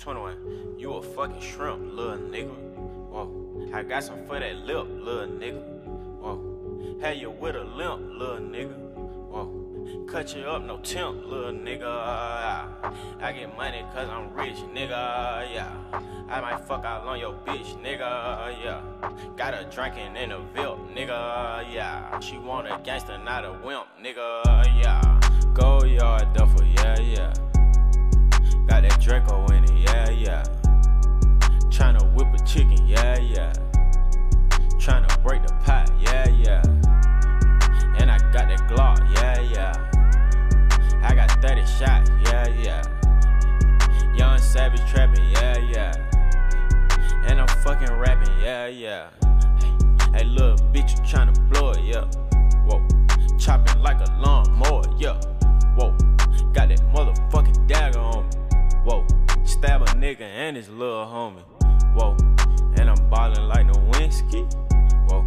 21. You a fucking shrimp, little nigga. Whoa. I got some for that lip, little nigga. Whoa. Had you with a limp, little nigga. Whoa. Cut you up, no temp, little nigga. I get money cause I'm rich, nigga. Yeah. I might fuck out on your bitch, nigga. Yeah. Got her drinking in a Vilp, nigga. Yeah. She want a gangster, not a wimp, nigga. Yeah. Goyard duffel, yeah, yeah. Got that Draco in it, yeah, yeah. Tryna whip a chicken, yeah, yeah. Tryna break the pot, yeah, yeah. And I got that Glock, yeah, yeah. I got 30 shots, yeah, yeah. Young Savage trapping, yeah, yeah. And I'm fucking rapping, yeah, yeah. Hey, little bitch, you tryna blow it, yeah. Whoa. Chopping like a lawnmower, yeah. Nigga and his little homie. Whoa. And I'm ballin' like Lewinsky. Whoa.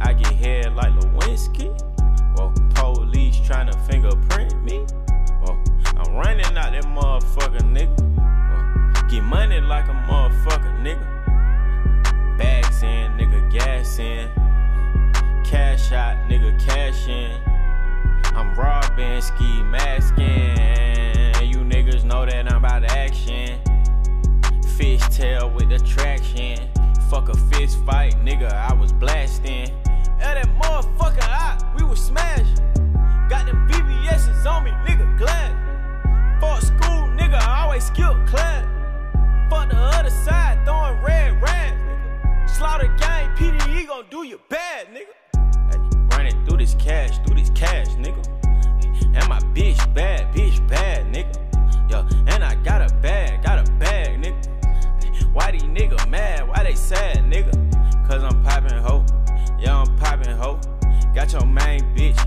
I get head like Lewinsky. Whoa. Police tryna fingerprint me. Whoa. I'm running out that motherfucker nigga. Whoa. Get money like a motherfucker nigga. Bags in, nigga, gas in. Cash out, nigga, cash in. I'm robbing, ski masking. You niggas know that I'm about action. Fish tail with the traction. Fuck a fist fight, nigga, I was blasting. Yeah, that motherfucker we was smashing. Got them VVS's on me, nigga, glad. Fuck school, nigga, I always skip class. Fuck the other side, throwing red rags. Slaughter gang, PDE gon' do you bad, nigga. Hey, running through this cash, through this cash, nigga. And my bitch bad, bitch bad, nigga. Yo, and I got a bag, Niggas mad? Why they sad, nigga? Cause I'm poppin' hoe. Yeah, I'm poppin' hoe. Got your main bitch,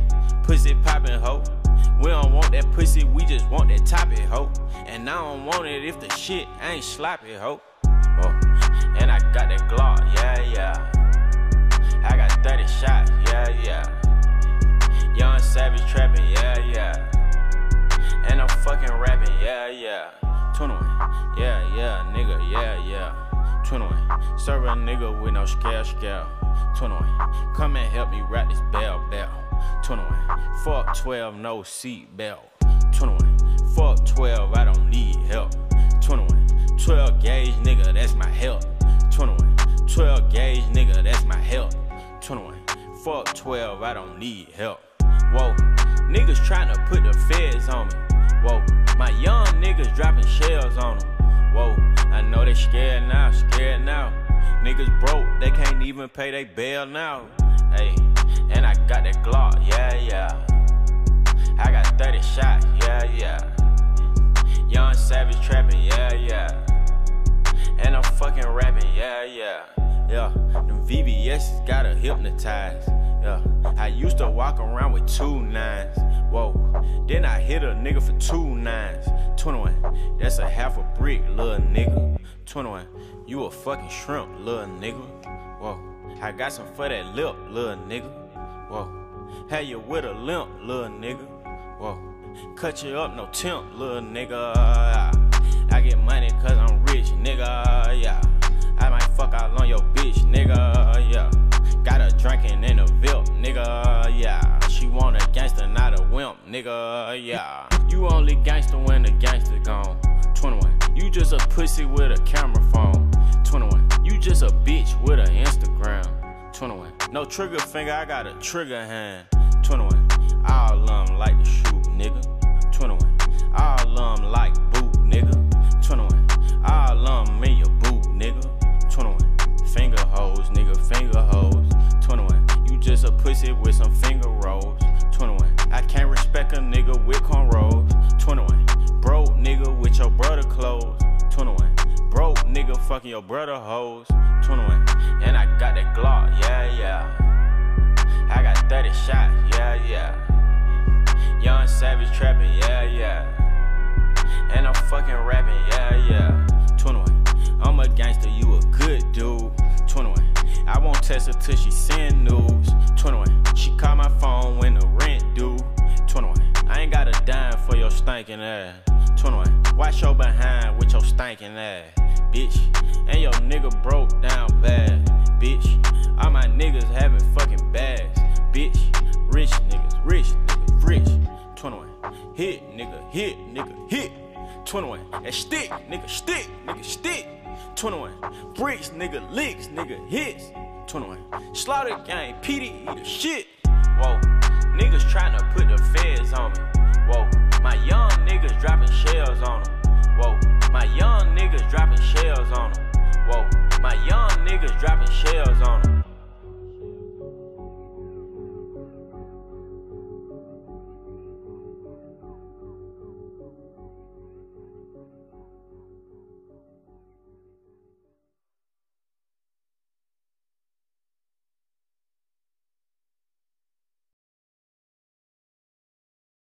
pussy poppin' hoe. We don't want that pussy, we just want that topic, hoe. And I don't want it if the shit ain't sloppy, hoe. Whoa. And I got that Glock, yeah, yeah. I got 30 shots, yeah, yeah. Young Savage trapping, yeah, yeah. And I'm fucking rapping, yeah, yeah. 21, yeah, yeah, nigga, yeah, yeah. 21, serve a nigga with no scale, scale. 21, come and help me rap this bell, bell. 21, fuck 12, no seat belt. 21, fuck 12, I don't need help. 21, 12 gauge, nigga, that's my help. 21, 12 gauge, nigga, that's my help. 21, fuck 12, I don't need help. Whoa, niggas tryna put the feds on me. Whoa, my young niggas dropping shells on them. Whoa, they scared now, scared now. Niggas broke, they can't even pay they bail now. Hey, and I got that Glock, yeah, yeah. I got 30 shots, yeah, yeah. Young Savage trapping, yeah, yeah. And I'm fucking rapping, yeah, yeah. Yeah, them VVS's gotta hypnotize. Yeah, I used to walk around with two nines. Whoa, then I hit a nigga for two nines. 21, that's a half a brick, little nigga. 21, you a fucking shrimp, little nigga. Whoa, I got some for that lip, little nigga. Whoa, had you with a limp, little nigga. Whoa, cut you up, no temp, little nigga. I get money cause I'm rich, nigga. Yeah. I might fuck out on your bitch, nigga, yeah. Got her drinking in a Vilp, nigga, yeah. She want a gangster, not a wimp, nigga, yeah. You only gangster when the gangster gone. 21. You just a pussy with a camera phone. 21. You just a bitch with an Instagram. 21. No trigger finger, I got a trigger hand. 21. All them like to shoot, nigga. 21. All them like clothes. 21. Broke nigga fucking your brother hoes. 21. And I got that Glock, yeah, yeah. I got 30 shots, yeah, yeah. Young Savage trapping, yeah, yeah. And I'm fucking rapping, yeah, yeah. 21. I'm a gangster, you a good dude. 21. I won't test her till she send news. 21. She call my phone when the rent a dime for your stinking ass. 21. Watch your behind with your stinking ass, bitch. And your nigga broke down bad, bitch. All my niggas having fucking bags, bitch. Rich niggas, rich niggas, rich. 21. Hit, nigga, hit, nigga, hit. 21. That stick, nigga, stick, nigga, stick. 21. Bricks, nigga, licks, nigga, hits. 21. Slaughter gang, PD, eat a shit. Whoa. Niggas tryna put the feds on me. Whoa, my young niggas dropping shells on them. Whoa, my young niggas dropping shells on them. Whoa, my young niggas dropping shells on them.